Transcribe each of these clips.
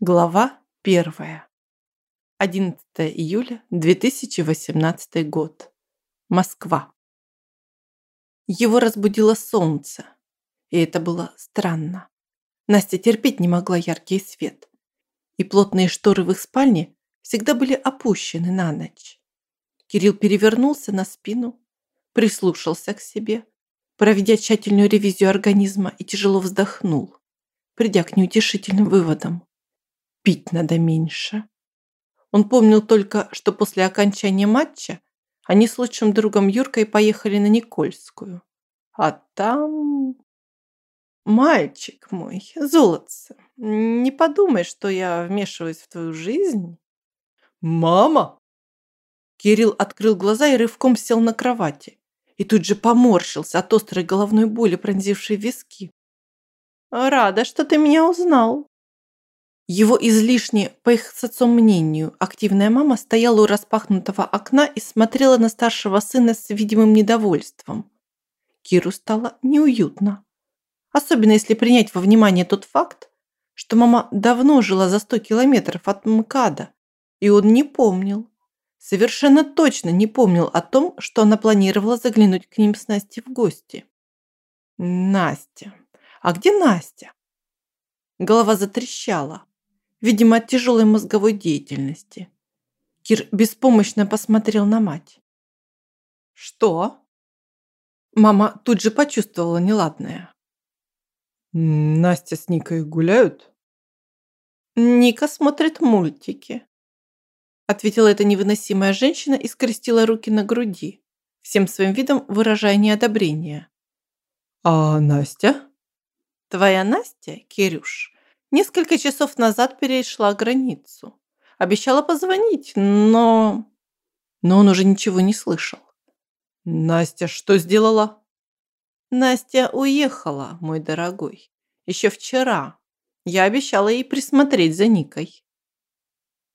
Глава первая. 11 июля 2018 год. Москва. Его разбудило солнце, и это было странно. Настя терпеть не могла яркий свет, и плотные шторы в их спальне всегда были опущены на ночь. Кирилл перевернулся на спину, прислушался к себе, проведя тщательную ревизию организма и тяжело вздохнул, придя к неутешительным выводам пить надо меньше. Он помнил только, что после окончания матча они с лучшим другом Юркой поехали на Никольскую. А там... Мальчик мой, золотце, не подумай, что я вмешиваюсь в твою жизнь. Мама! Кирилл открыл глаза и рывком сел на кровати. И тут же поморщился от острой головной боли, пронзившей виски. «Рада, что ты меня узнал», его излишне, по их с отцом мнению, активная мама стояла у распахнутого окна и смотрела на старшего сына с видимым недовольством. Киру стало неуютно. Особенно если принять во внимание тот факт, что мама давно жила за сто километров от МКАДа, и он не помнил. Совершенно точно не помнил о том, что она планировала заглянуть к ним с Настей в гости. Настя. А где Настя? Голова затрещала видимо, от тяжелой мозговой деятельности. Кир беспомощно посмотрел на мать. «Что?» Мама тут же почувствовала неладное. «Настя с Никой гуляют?» «Ника смотрит мультики», ответила эта невыносимая женщина и скрестила руки на груди, всем своим видом выражая неодобрение. «А Настя?» «Твоя Настя, Кирюш, Несколько часов назад перешла границу. Обещала позвонить, но... Но он уже ничего не слышал. «Настя что сделала?» «Настя уехала, мой дорогой. Еще вчера. Я обещала ей присмотреть за Никой».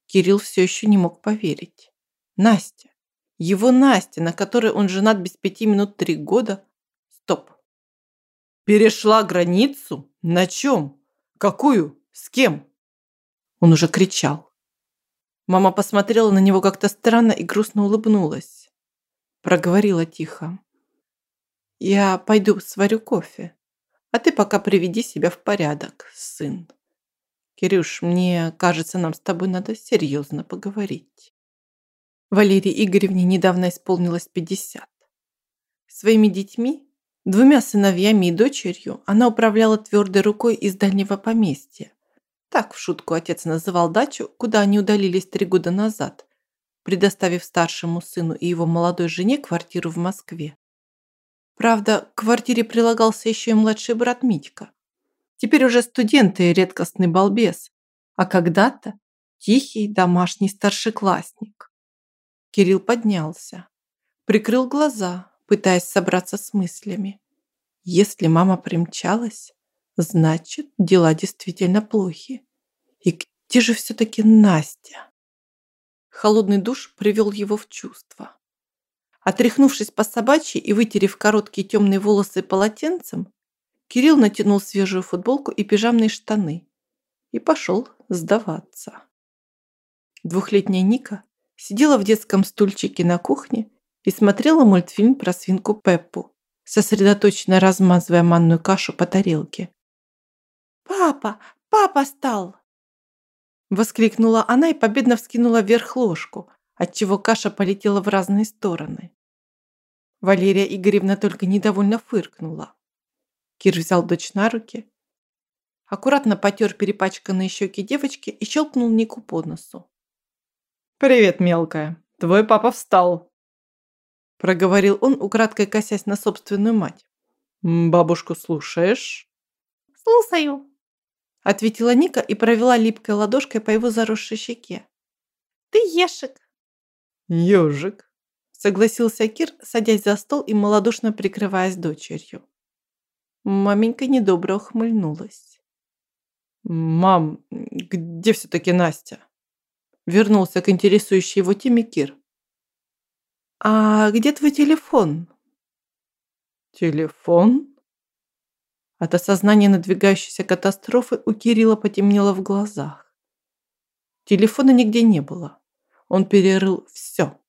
Кирилл все еще не мог поверить. Настя. Его Настя, на которой он женат без пяти минут три года. Стоп. Перешла границу? На чем? Какую? С кем? Он уже кричал. Мама посмотрела на него как-то странно и грустно улыбнулась. Проговорила тихо. «Я пойду сварю кофе, а ты пока приведи себя в порядок, сын. Кирюш, мне кажется, нам с тобой надо серьезно поговорить». Валерии Игоревне недавно исполнилось 50. Своими детьми Двумя сыновьями и дочерью она управляла твердой рукой из дальнего поместья. Так в шутку отец называл дачу, куда они удалились три года назад, предоставив старшему сыну и его молодой жене квартиру в Москве. Правда, к квартире прилагался еще и младший брат Митька. Теперь уже студент и редкостный балбес, а когда-то тихий домашний старшеклассник. Кирилл поднялся, прикрыл глаза, пытаясь собраться с мыслями. Если мама примчалась, значит, дела действительно плохи. И где же все-таки Настя? Холодный душ привел его в чувство. Отряхнувшись по собачьи и вытерев короткие темные волосы полотенцем, Кирилл натянул свежую футболку и пижамные штаны и пошел сдаваться. Двухлетняя Ника сидела в детском стульчике на кухне и смотрела мультфильм про свинку Пеппу, сосредоточенно размазывая манную кашу по тарелке. «Папа! Папа стал!» Воскликнула она и победно вскинула вверх ложку, отчего каша полетела в разные стороны. Валерия Игоревна только недовольно фыркнула. Кир взял дочь на руки, аккуратно потер перепачканные щеки девочки и щелкнул Нику по носу. «Привет, мелкая. Твой папа встал проговорил он, украдкой косясь на собственную мать. «Бабушку слушаешь?» «Слушаю», – ответила Ника и провела липкой ладошкой по его заросшей щеке. «Ты ешек». «Ежик», – согласился Кир, садясь за стол и малодушно прикрываясь дочерью. Маменька недобро ухмыльнулась. «Мам, где все-таки Настя?» Вернулся к интересующей его теме Кир. «А где твой телефон?» «Телефон?» От осознания надвигающейся катастрофы у Кирилла потемнело в глазах. Телефона нигде не было. Он перерыл все.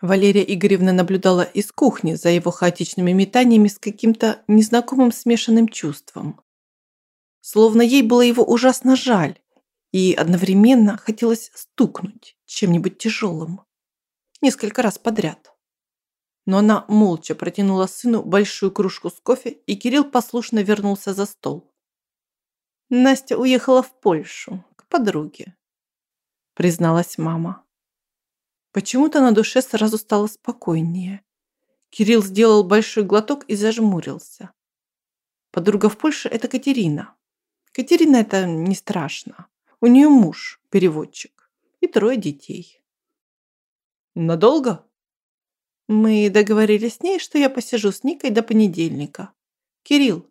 Валерия Игоревна наблюдала из кухни за его хаотичными метаниями с каким-то незнакомым смешанным чувством. Словно ей было его ужасно жаль, и одновременно хотелось стукнуть чем-нибудь тяжелым. Несколько раз подряд. Но она молча протянула сыну большую кружку с кофе, и Кирилл послушно вернулся за стол. Настя уехала в Польшу, к подруге, призналась мама. Почему-то на душе сразу стало спокойнее. Кирилл сделал большой глоток и зажмурился. Подруга в Польше – это Катерина. Катерина – это не страшно. У нее муж, переводчик, и трое детей. Надолго? Мы договорились с ней, что я посижу с Никой до понедельника. Кирилл,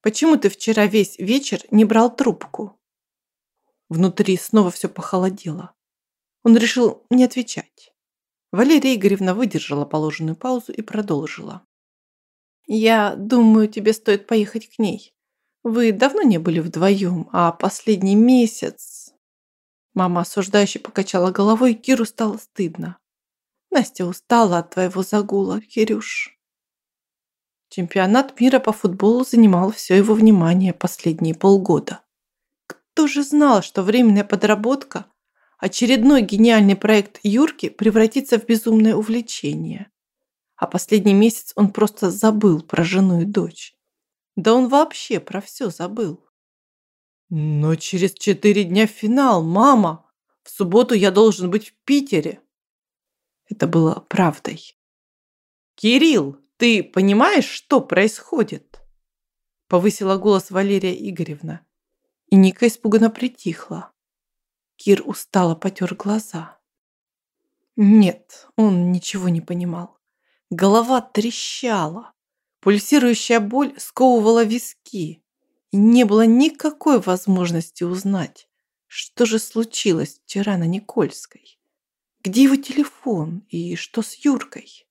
почему ты вчера весь вечер не брал трубку? Внутри снова все похолодело. Он решил не отвечать. Валерия Игоревна выдержала положенную паузу и продолжила. «Я думаю, тебе стоит поехать к ней. Вы давно не были вдвоем, а последний месяц...» Мама осуждающе покачала головой, и Киру стало стыдно. «Настя устала от твоего загула, Кирюш». Чемпионат мира по футболу занимал все его внимание последние полгода. Кто же знал, что временная подработка очередной гениальный проект Юрки превратится в безумное увлечение. А последний месяц он просто забыл про жену и дочь. Да он вообще про все забыл. Но через четыре дня финал, мама. В субботу я должен быть в Питере. Это было правдой. Кирилл, ты понимаешь, что происходит? Повысила голос Валерия Игоревна. И Ника испуганно притихла. Кир устало потер глаза. Нет, он ничего не понимал. Голова трещала. Пульсирующая боль сковывала виски. И не было никакой возможности узнать, что же случилось вчера на Никольской. Где его телефон и что с Юркой?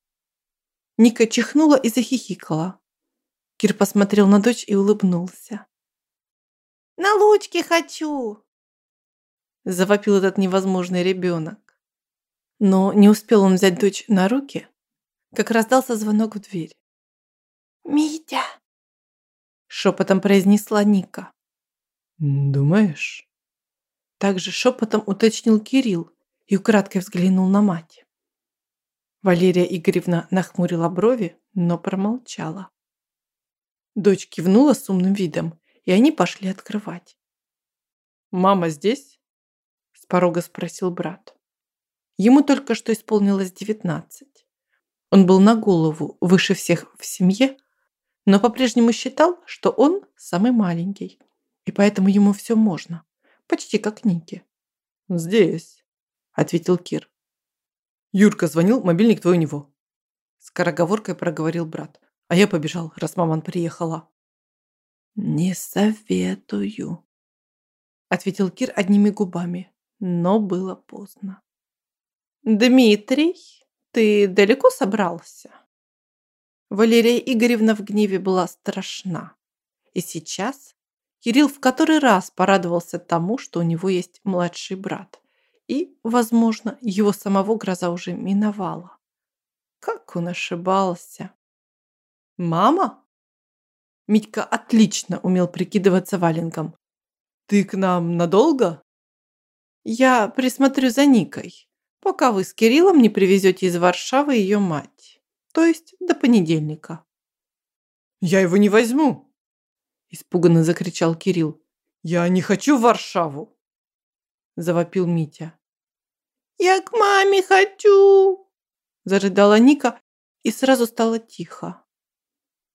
Ника чихнула и захихикала. Кир посмотрел на дочь и улыбнулся. «На лучке хочу!» завопил этот невозможный ребенок. Но не успел он взять дочь на руки, как раздался звонок в дверь. «Митя!» Шепотом произнесла Ника. «Думаешь?» Также шепотом уточнил Кирилл и украдкой взглянул на мать. Валерия Игоревна нахмурила брови, но промолчала. Дочь кивнула с умным видом, и они пошли открывать. «Мама здесь?» порога спросил брат. Ему только что исполнилось девятнадцать. Он был на голову выше всех в семье, но по-прежнему считал, что он самый маленький, и поэтому ему все можно, почти как Нике. «Здесь», – ответил Кир. «Юрка звонил, мобильник твой у него». Скороговоркой проговорил брат, а я побежал, раз маман приехала. «Не советую», – ответил Кир одними губами но было поздно. «Дмитрий, ты далеко собрался?» Валерия Игоревна в гневе была страшна. И сейчас Кирилл в который раз порадовался тому, что у него есть младший брат. И, возможно, его самого гроза уже миновала. Как он ошибался. «Мама?» Митька отлично умел прикидываться валенком. «Ты к нам надолго?» Я присмотрю за Никой, пока вы с Кириллом не привезете из Варшавы ее мать. То есть до понедельника. Я его не возьму, испуганно закричал Кирилл. Я не хочу в Варшаву, завопил Митя. Я к маме хочу, зарыдала Ника и сразу стало тихо.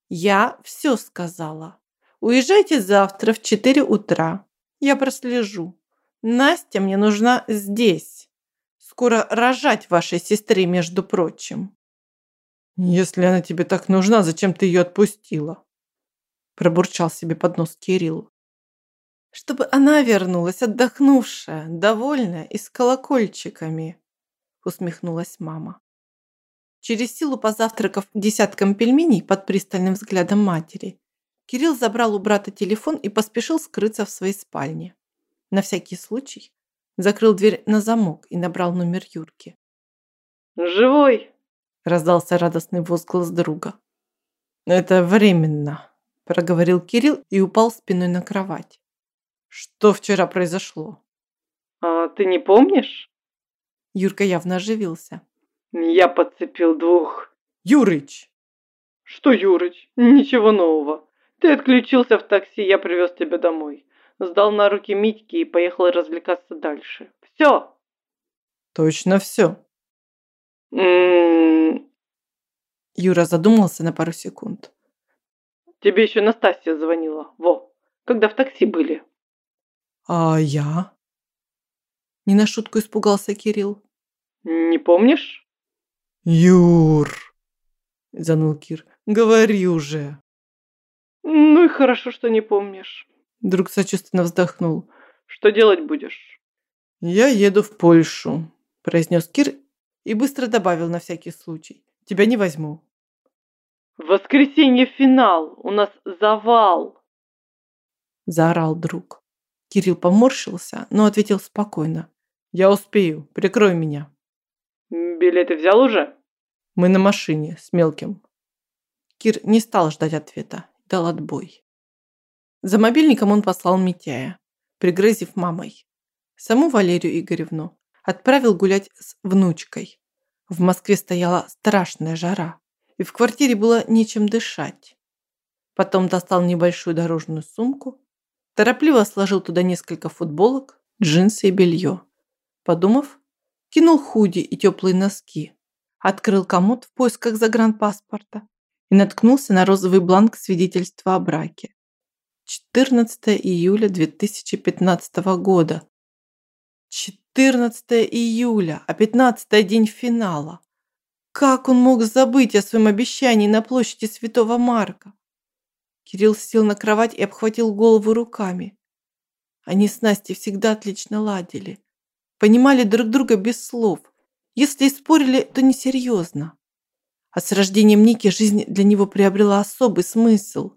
Я все сказала. Уезжайте завтра в четыре утра. Я прослежу. Настя мне нужна здесь. Скоро рожать вашей сестре, между прочим. Если она тебе так нужна, зачем ты ее отпустила? Пробурчал себе под нос Кирилл. Чтобы она вернулась отдохнувшая, довольная и с колокольчиками, усмехнулась мама. Через силу позавтракав десятком пельменей под пристальным взглядом матери, Кирилл забрал у брата телефон и поспешил скрыться в своей спальне. На всякий случай закрыл дверь на замок и набрал номер Юрки. «Живой!» – раздался радостный возглас друга. «Это временно», – проговорил Кирилл и упал спиной на кровать. «Что вчера произошло?» «А ты не помнишь?» Юрка явно оживился. «Я подцепил двух...» «Юрыч!» «Что, Юрыч? Ничего нового. Ты отключился в такси, я привез тебя домой. Сдал на руки Митьки и поехал развлекаться дальше. Все!» «Точно все!» М-м-м. Юра задумался на пару секунд. «Тебе еще Настасья звонила. Во, когда в такси были». «А я?» Не на шутку испугался Кирилл. «Не помнишь?» «Юр!» Заныл Кир. «Говори уже!» «Ну и хорошо, что не помнишь». Друг сочувственно вздохнул. «Что делать будешь?» «Я еду в Польшу», произнес Кир и быстро добавил на всякий случай. «Тебя не возьму». «В воскресенье финал! У нас завал!» Заорал друг. Кирилл поморщился, но ответил спокойно. «Я успею. Прикрой меня». «Билеты взял уже?» «Мы на машине с мелким». Кир не стал ждать ответа, дал отбой. За мобильником он послал Митяя, пригрызив мамой. Саму Валерию Игоревну отправил гулять с внучкой. В Москве стояла страшная жара, и в квартире было нечем дышать. Потом достал небольшую дорожную сумку, торопливо сложил туда несколько футболок, джинсы и белье. Подумав, кинул худи и теплые носки, открыл комод в поисках загранпаспорта и наткнулся на розовый бланк свидетельства о браке. 14 июля 2015 года. 14 июля, а 15 день финала. Как он мог забыть о своем обещании на площади Святого Марка? Кирилл сел на кровать и обхватил голову руками. Они с Настей всегда отлично ладили. Понимали друг друга без слов. Если и спорили, то несерьезно. А с рождением Ники жизнь для него приобрела особый смысл.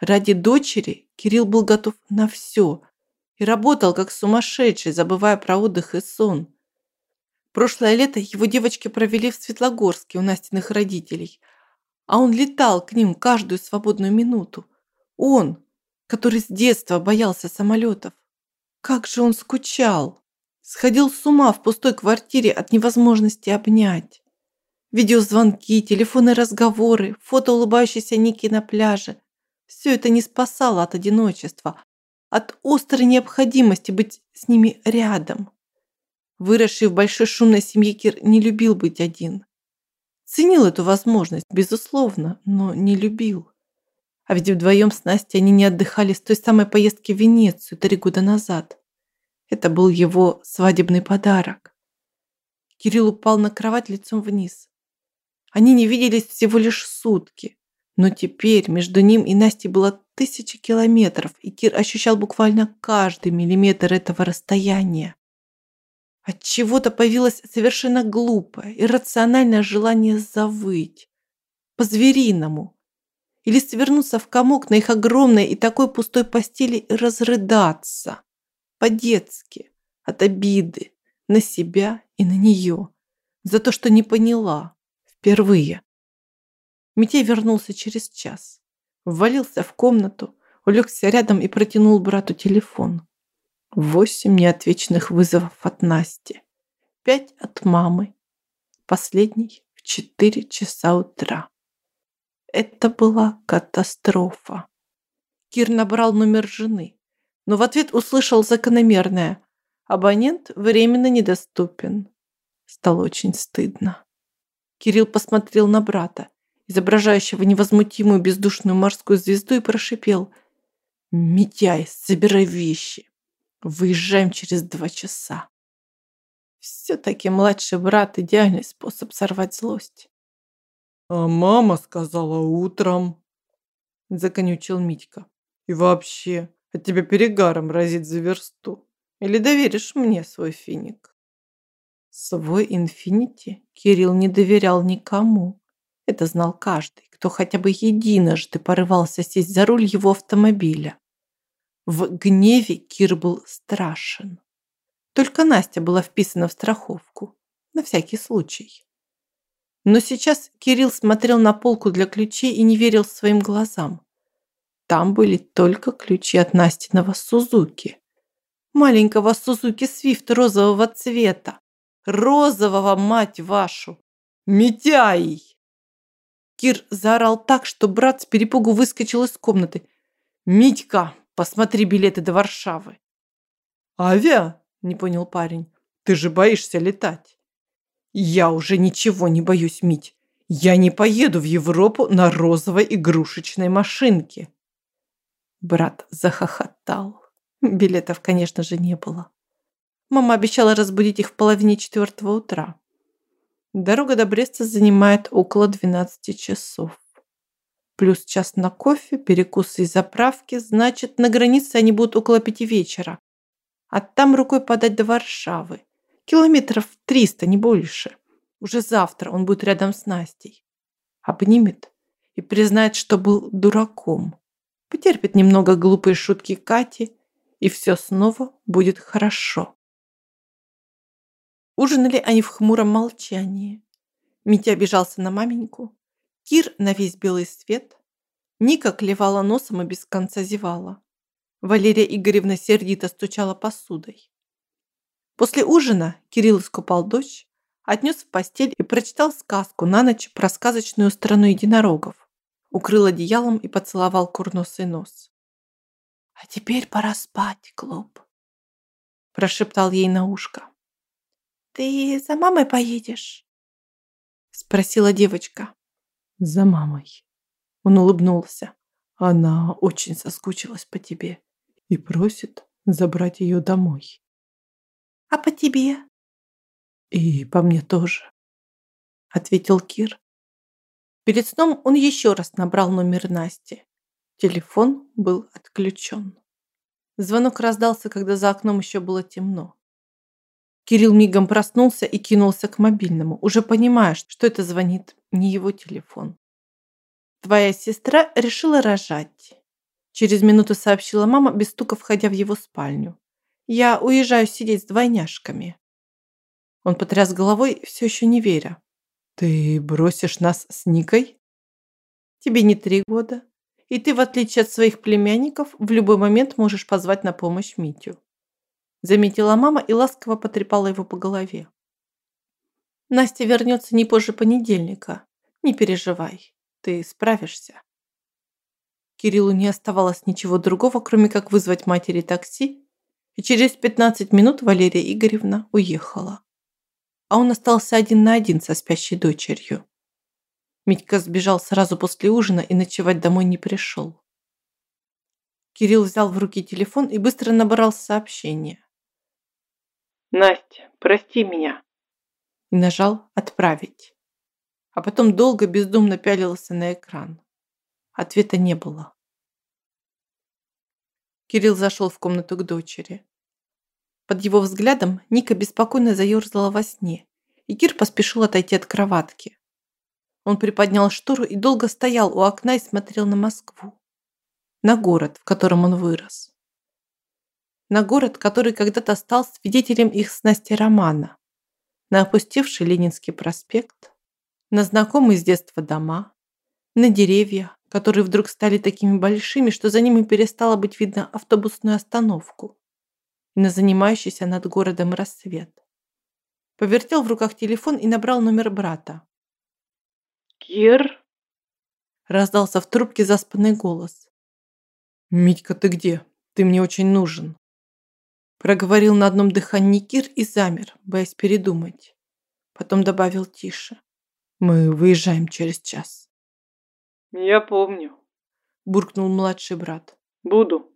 Ради дочери Кирилл был готов на все и работал как сумасшедший, забывая про отдых и сон. Прошлое лето его девочки провели в Светлогорске у Настиных родителей, а он летал к ним каждую свободную минуту. Он, который с детства боялся самолетов. Как же он скучал! Сходил с ума в пустой квартире от невозможности обнять. Видеозвонки, телефонные разговоры, фото улыбающейся Ники на пляже – все это не спасало от одиночества, от острой необходимости быть с ними рядом. Выросший в большой шумной семье Кир не любил быть один. Ценил эту возможность, безусловно, но не любил. А ведь вдвоем с Настей они не отдыхали с той самой поездки в Венецию три года назад. Это был его свадебный подарок. Кирилл упал на кровать лицом вниз. Они не виделись всего лишь сутки. Но теперь между ним и Настей было тысячи километров, и Кир ощущал буквально каждый миллиметр этого расстояния. От чего-то появилось совершенно глупое, иррациональное желание завыть. По-звериному. Или свернуться в комок на их огромной и такой пустой постели и разрыдаться. По-детски. От обиды. На себя и на нее. За то, что не поняла. Впервые. Митей вернулся через час. Ввалился в комнату, улегся рядом и протянул брату телефон. Восемь неотвеченных вызовов от Насти. Пять от мамы. Последний в четыре часа утра. Это была катастрофа. Кир набрал номер жены, но в ответ услышал закономерное «Абонент временно недоступен». Стало очень стыдно. Кирилл посмотрел на брата изображающего невозмутимую бездушную морскую звезду, и прошипел. «Митяй, собирай вещи. Выезжаем через два часа». Все-таки младший брат – идеальный способ сорвать злость. «А мама сказала утром», – законючил Митька. «И вообще, от тебя перегаром разит за версту. Или доверишь мне свой финик?» Свой инфинити Кирилл не доверял никому. Это знал каждый, кто хотя бы единожды порывался сесть за руль его автомобиля. В гневе Кир был страшен. Только Настя была вписана в страховку. На всякий случай. Но сейчас Кирилл смотрел на полку для ключей и не верил своим глазам. Там были только ключи от Настиного Сузуки. Маленького Сузуки Свифт розового цвета. Розового, мать вашу! Митяй! Кир заорал так, что брат с перепугу выскочил из комнаты. «Митька, посмотри билеты до Варшавы!» «Авиа?» – не понял парень. «Ты же боишься летать!» «Я уже ничего не боюсь, Мить. Я не поеду в Европу на розовой игрушечной машинке!» Брат захохотал. Билетов, конечно же, не было. Мама обещала разбудить их в половине четвертого утра. Дорога до Бреста занимает около 12 часов. Плюс час на кофе, перекусы и заправки, значит, на границе они будут около пяти вечера. А там рукой подать до Варшавы. Километров 300, не больше. Уже завтра он будет рядом с Настей. Обнимет и признает, что был дураком потерпит немного глупые шутки Кати, и все снова будет хорошо. Ужинали они в хмуром молчании. Митя обижался на маменьку, Кир на весь белый свет, Ника клевала носом и без конца зевала. Валерия Игоревна сердито стучала посудой. После ужина Кирилл искупал дочь, отнес в постель и прочитал сказку на ночь про сказочную страну единорогов укрыл одеялом и поцеловал курносый нос. «А теперь пора спать, Клоп», – прошептал ей на ушко. «Ты за мамой поедешь?» – спросила девочка. «За мамой». Он улыбнулся. «Она очень соскучилась по тебе и просит забрать ее домой». «А по тебе?» «И по мне тоже», – ответил Кир Перед сном он еще раз набрал номер Насти. Телефон был отключен. Звонок раздался, когда за окном еще было темно. Кирилл мигом проснулся и кинулся к мобильному, уже понимая, что это звонит не его телефон. Твоя сестра решила рожать. Через минуту сообщила мама, без стука входя в его спальню. Я уезжаю сидеть с двойняшками. Он потряс головой, все еще не веря. «Ты бросишь нас с Никой?» «Тебе не три года, и ты, в отличие от своих племянников, в любой момент можешь позвать на помощь Митю», заметила мама и ласково потрепала его по голове. «Настя вернется не позже понедельника. Не переживай, ты справишься». Кириллу не оставалось ничего другого, кроме как вызвать матери такси, и через 15 минут Валерия Игоревна уехала а он остался один на один со спящей дочерью. Митька сбежал сразу после ужина и ночевать домой не пришел. Кирилл взял в руки телефон и быстро набрал сообщение. «Настя, прости меня!» И нажал «Отправить». А потом долго бездумно пялился на экран. Ответа не было. Кирилл зашел в комнату к дочери. Под его взглядом Ника беспокойно заерзала во сне, и Кир поспешил отойти от кроватки. Он приподнял штору и долго стоял у окна и смотрел на Москву. На город, в котором он вырос. На город, который когда-то стал свидетелем их с Настей романа. На опустевший Ленинский проспект. На знакомые с детства дома. На деревья, которые вдруг стали такими большими, что за ними перестало быть видно автобусную остановку на занимающийся над городом рассвет. Повертел в руках телефон и набрал номер брата. «Кир?» Раздался в трубке заспанный голос. «Митька, ты где? Ты мне очень нужен». Проговорил на одном дыхании Кир и замер, боясь передумать. Потом добавил тише. «Мы выезжаем через час». «Я помню», буркнул младший брат. «Буду».